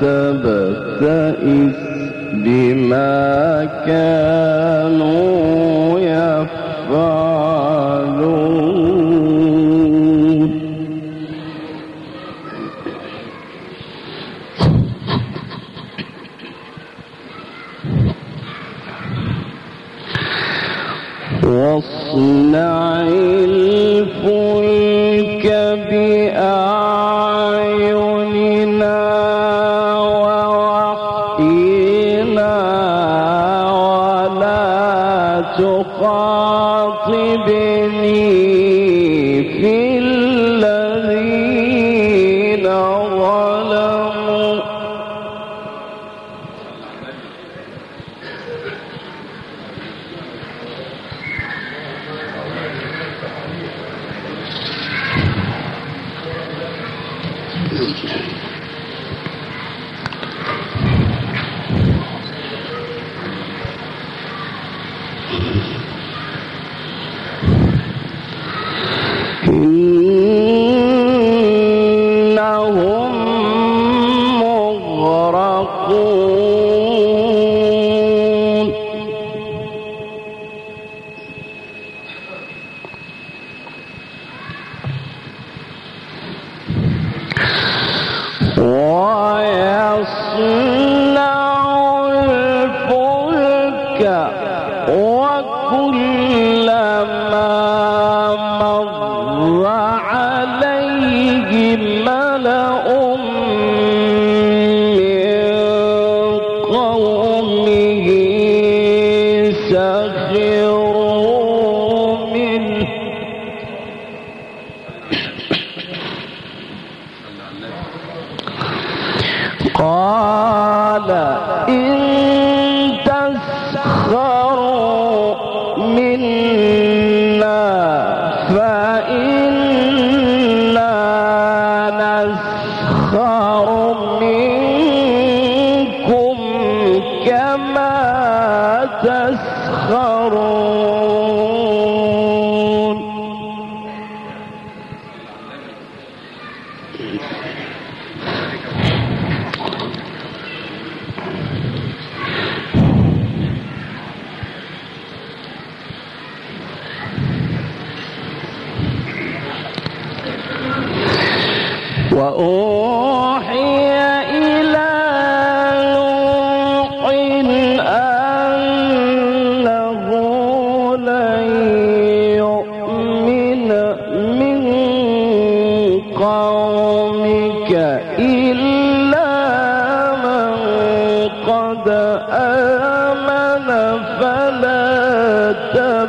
تبتئس بما كانوا يفعلون. واصنع الفلك 的话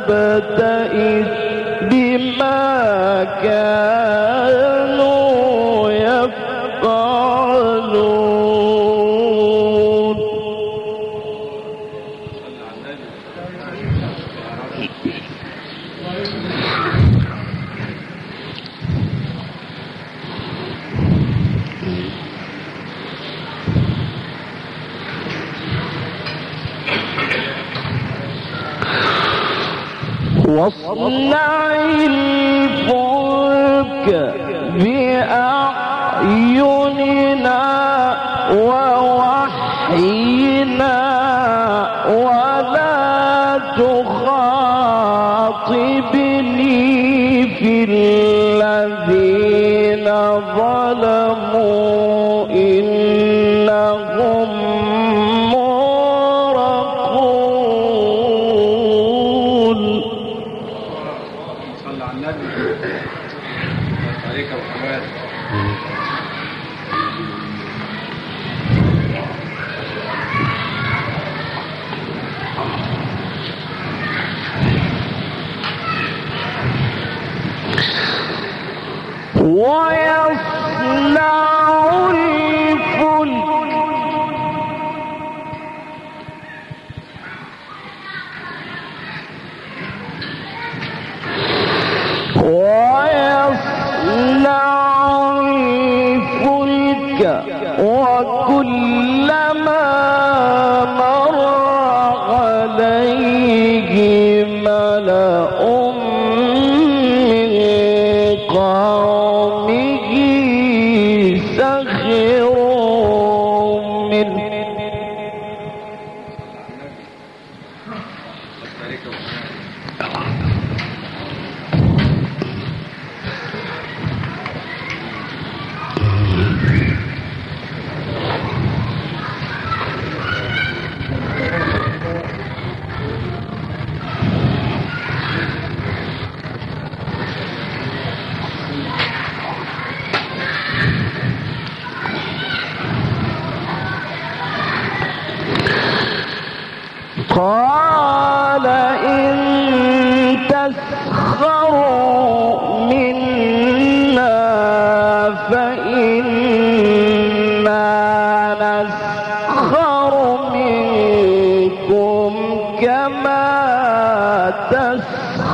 تبتئس بما كان واصنع ويصنع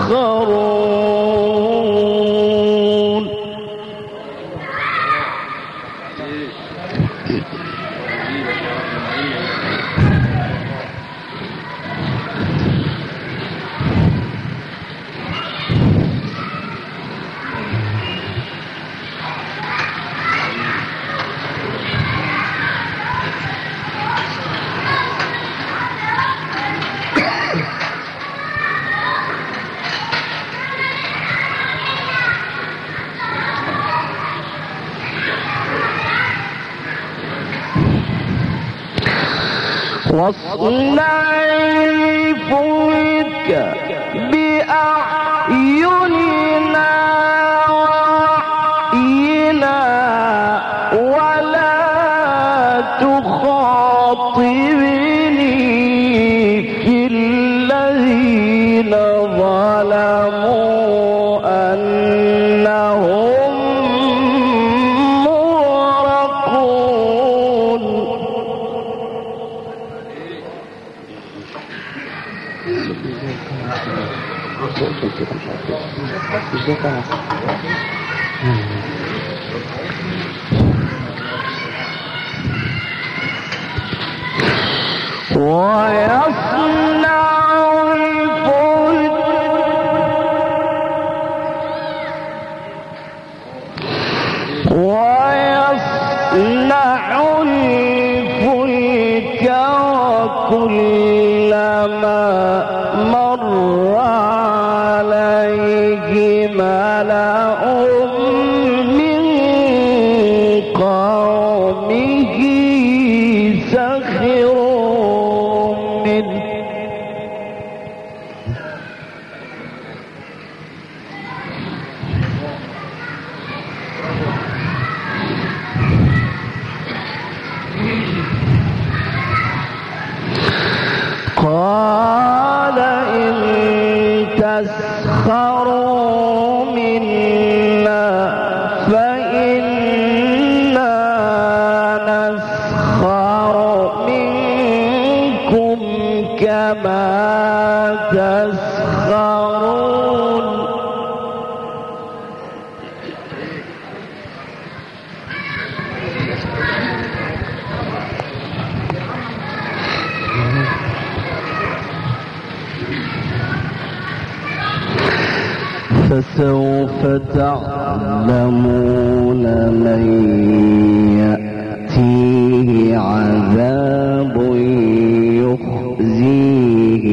تسخرون واصنع Yo conozco. يخزيه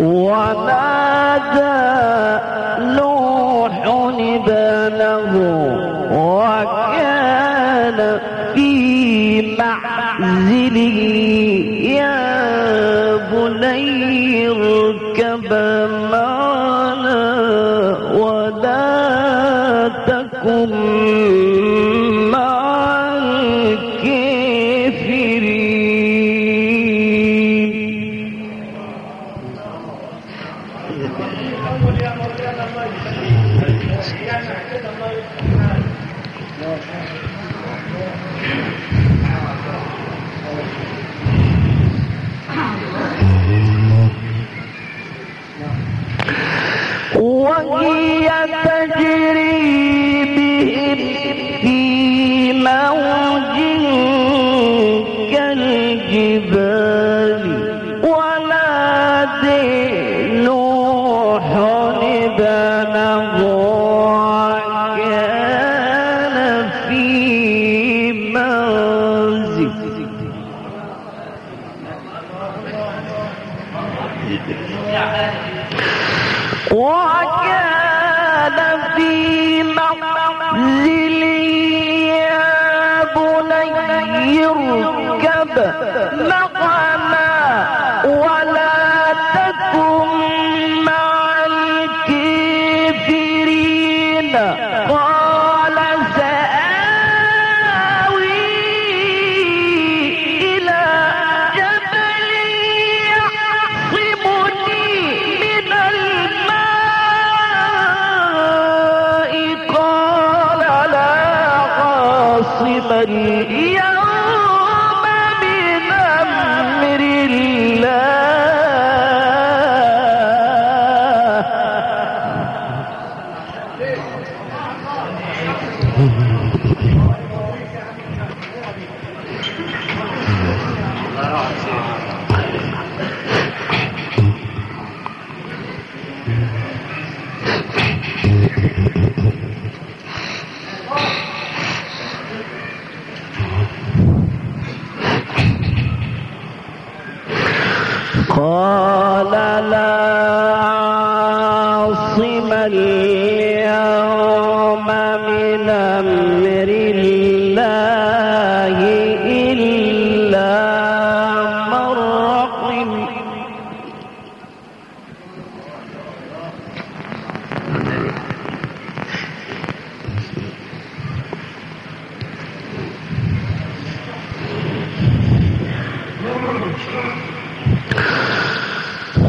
ونادى اركب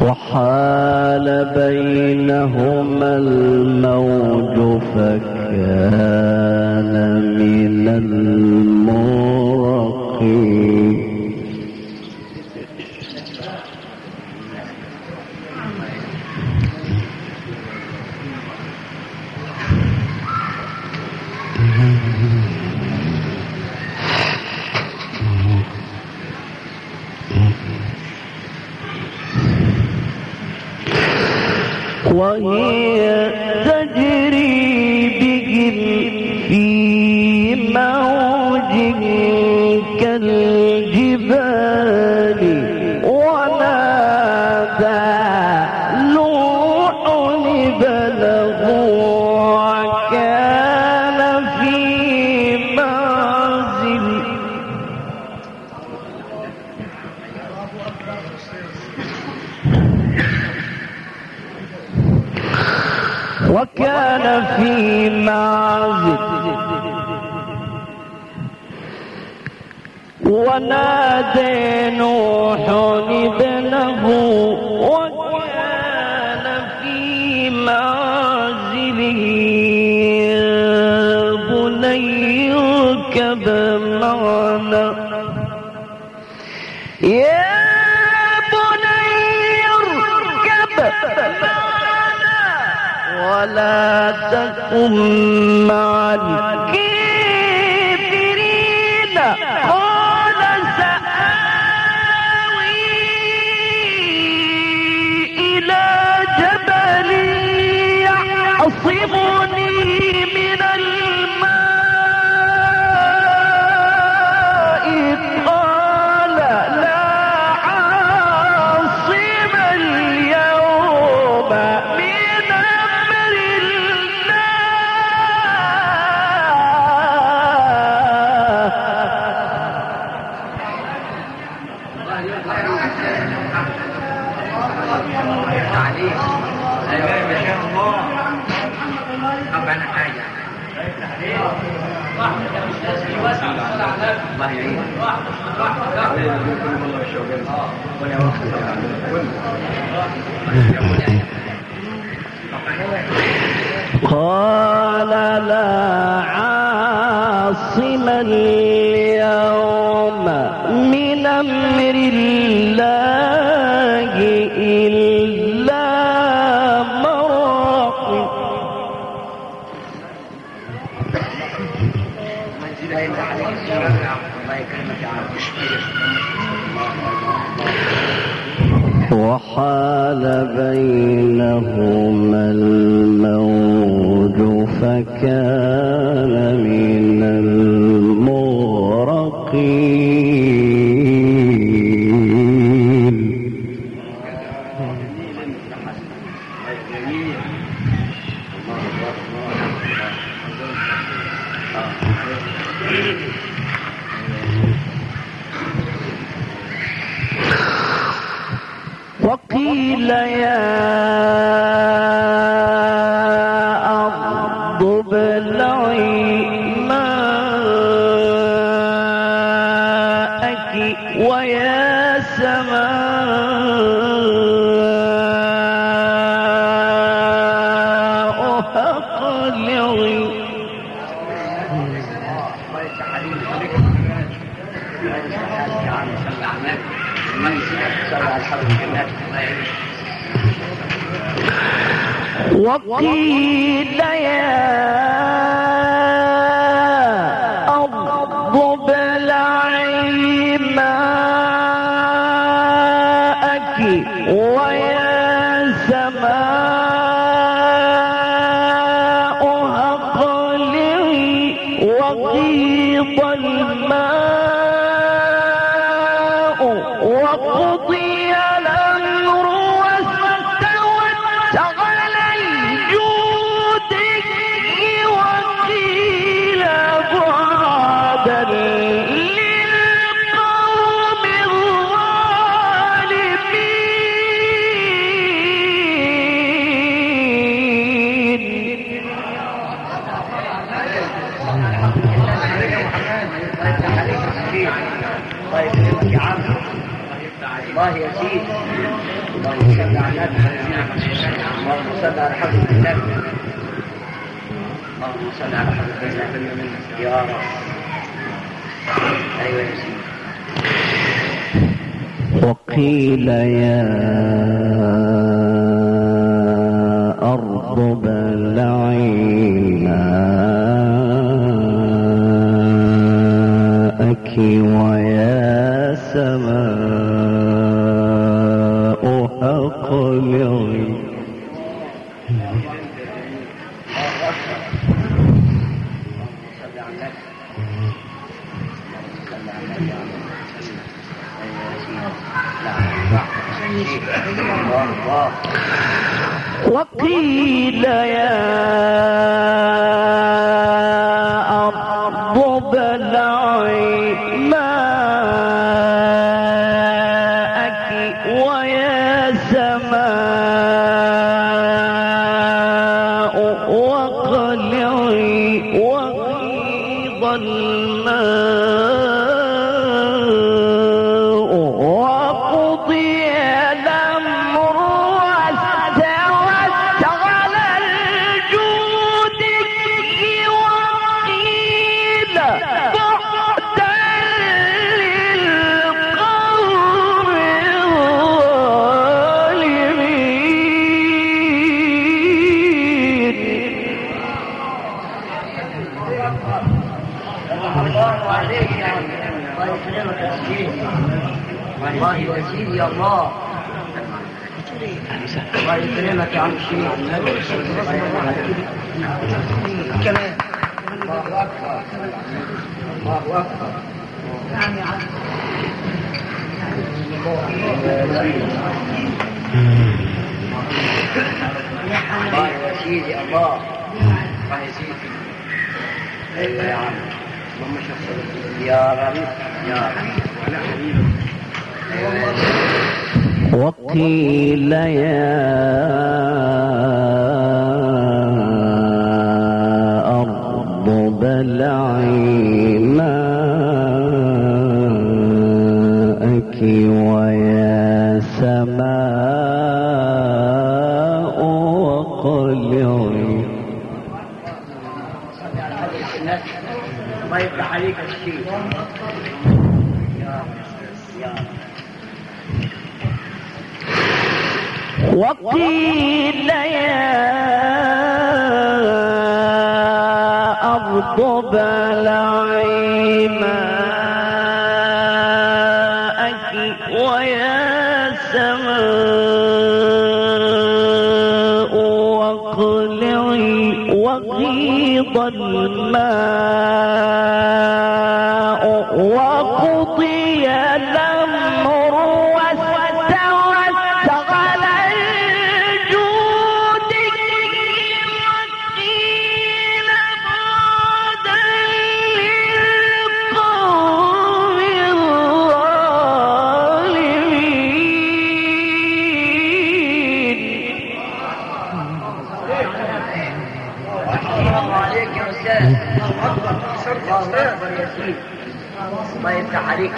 وحال بينهما الموج فكان من المغرقين وهي ونادي نوح ابنه وكان في معزله بني اركب معنا يا بني اركب معنا ولا تكن مع الكبر وحال بينهما أيوة وقيل يا أرض بلعي ماءك ويا سماء وقيل يا الله يا سيدي الله يا سيدي أيوه يا رب يا رب وقيل يا السماء وقلعي يفتح عليك الشيء وقيل يا أرض بلعي فضل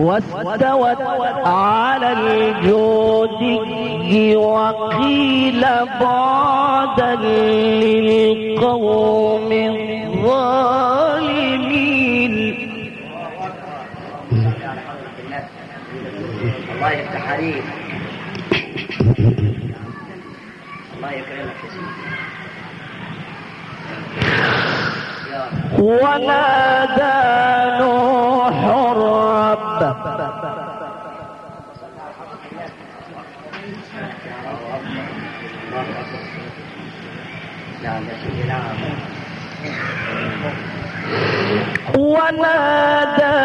واستوت على الجودي وقيل بعدا للقوم الظالمين. الله يفتح عليك. الله يكرمك. ونادى نوح ونادى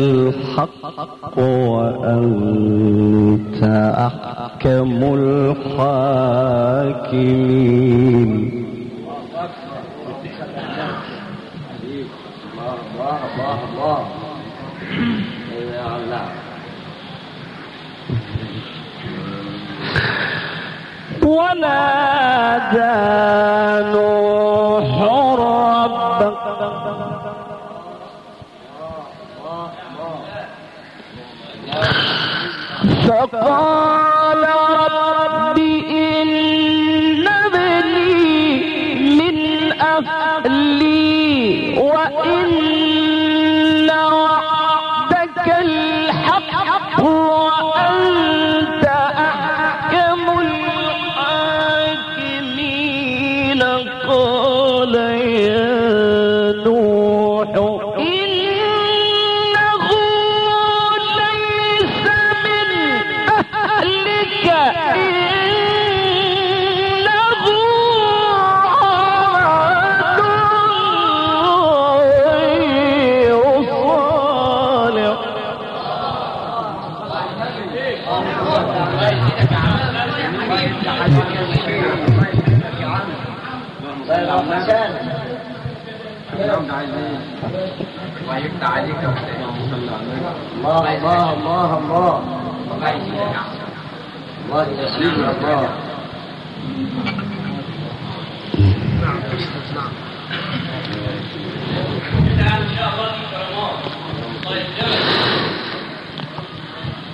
الحق وأنت أحكم الحاكمين. ونادى نوح فقال ويفتح عليك الله الله الله الله. الله يا سيدي الله.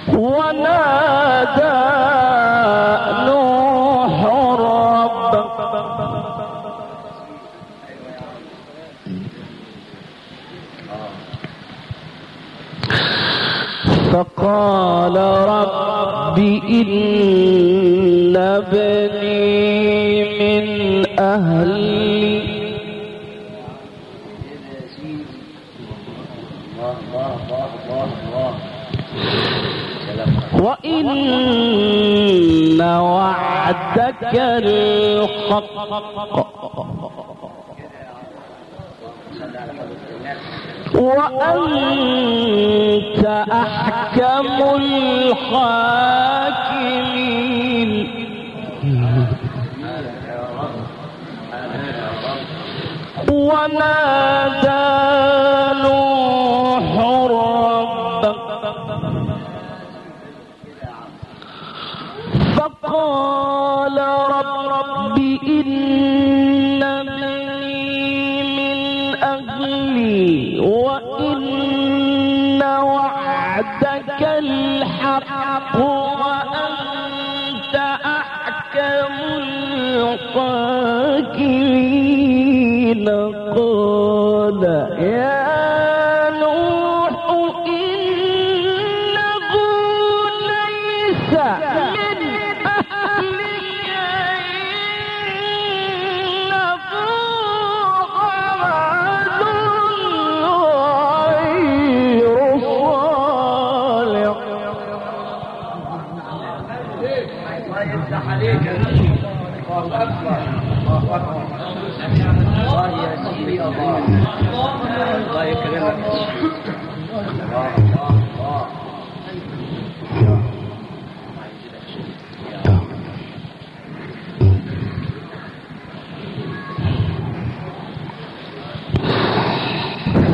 ونادى إن ابني من أهلي وإن وعدك الحق. وأنت أحكم الحاكمين. ونادى نوح ربه. فقال رب إن من أهلي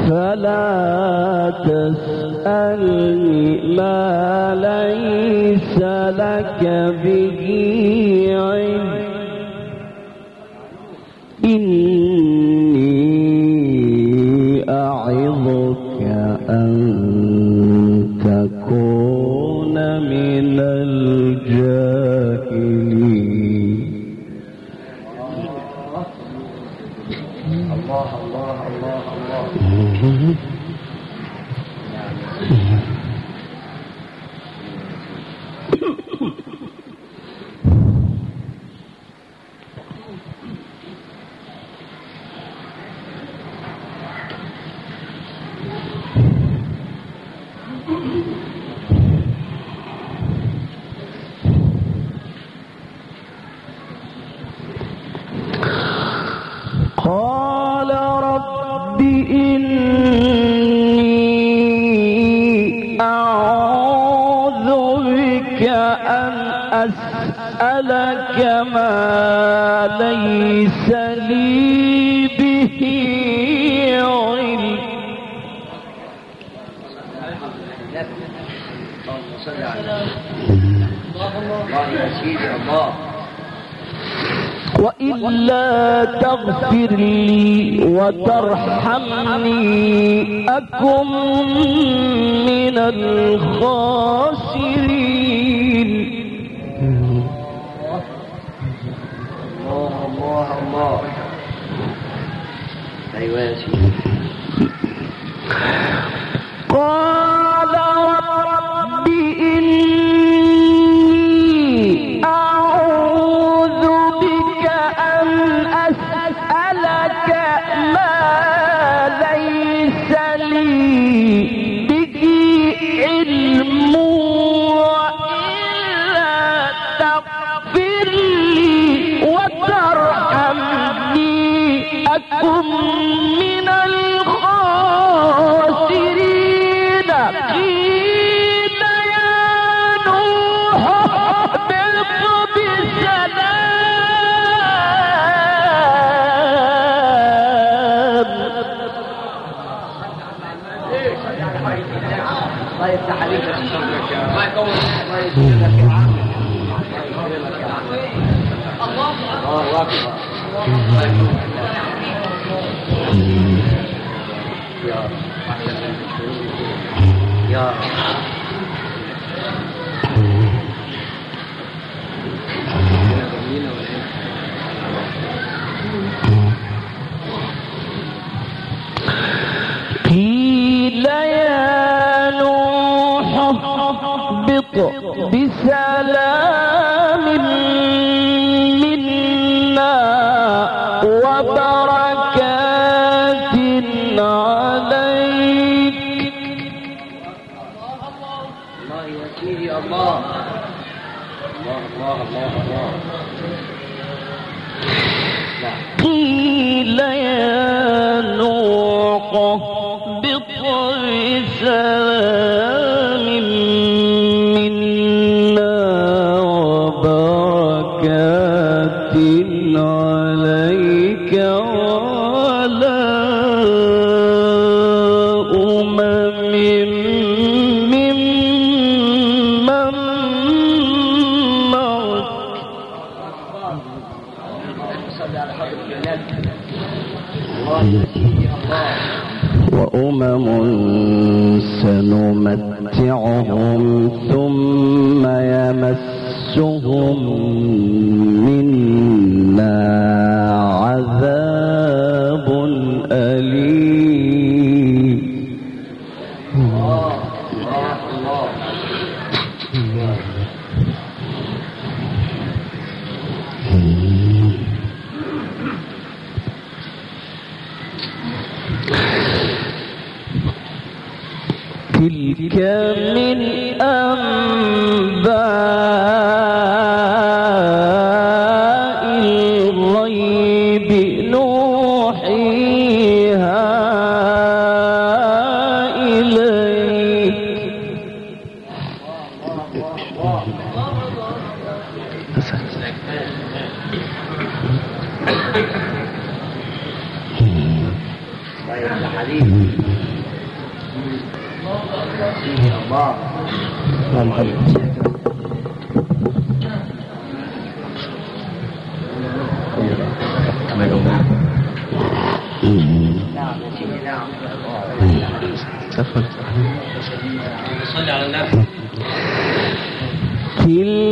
فلا تسألني ما ليس لك به الله الله الله الله. أن أسألك ما قيل يا يوم صلي على النبي. Gil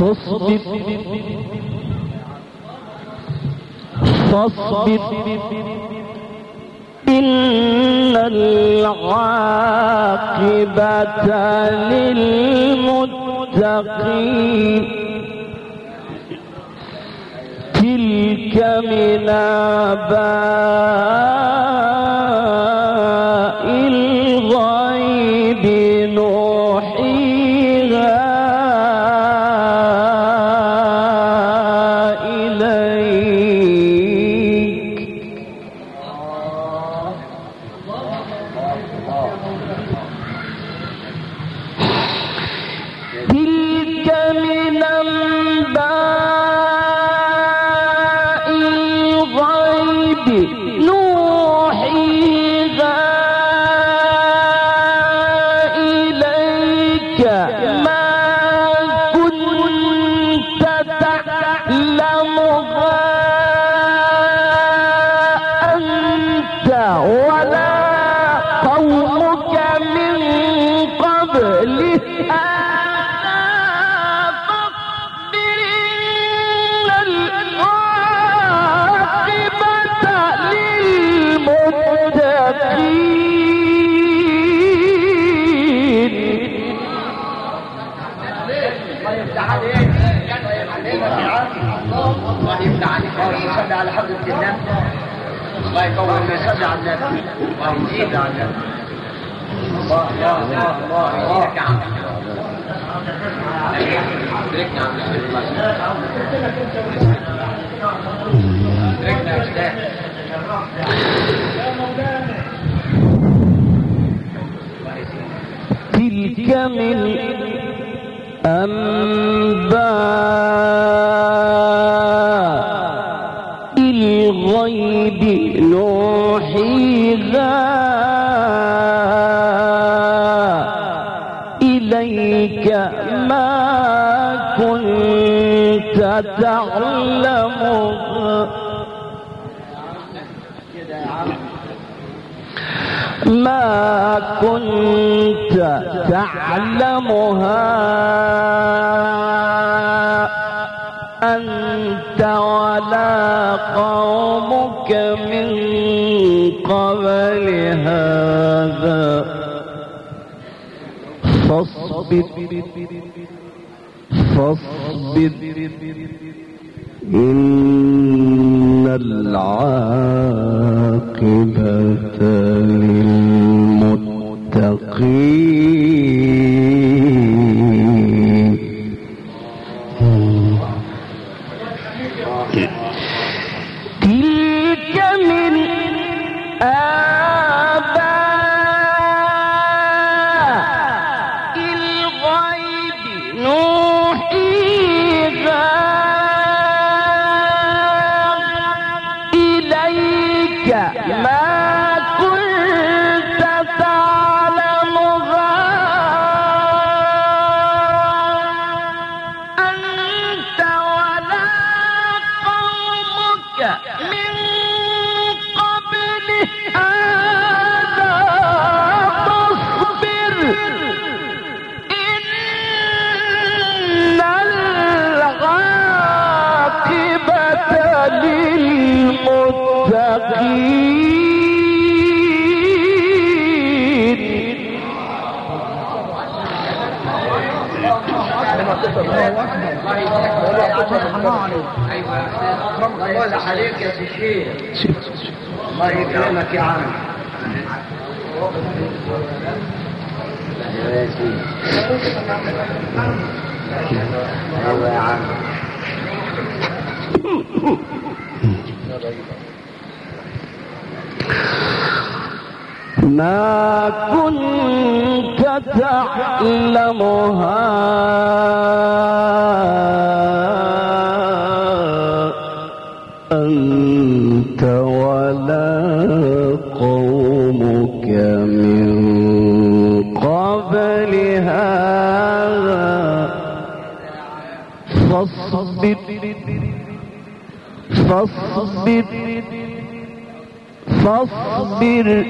فاصبر. فاصبر. إن العاقبة للمتقين. تلك من آباء الله الله الله الله الله تلك من أنباء الغيب كنت عم ما كنت تعلمها أنت ولا قومك من قبل هذا. فاصبر. فاصبر. إن العاقبة للمتقين. للمتقين الله يكرمك يا عم أيوه يا عم ما كنت تعلمها. أنت ولا قومك من قبل هذا. فاصبر. فاصبر. فاصبر.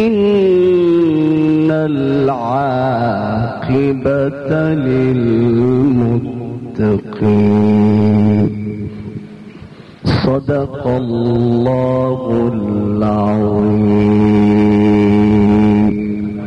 إن العاقبة للمتقين. صدق الله العظيم.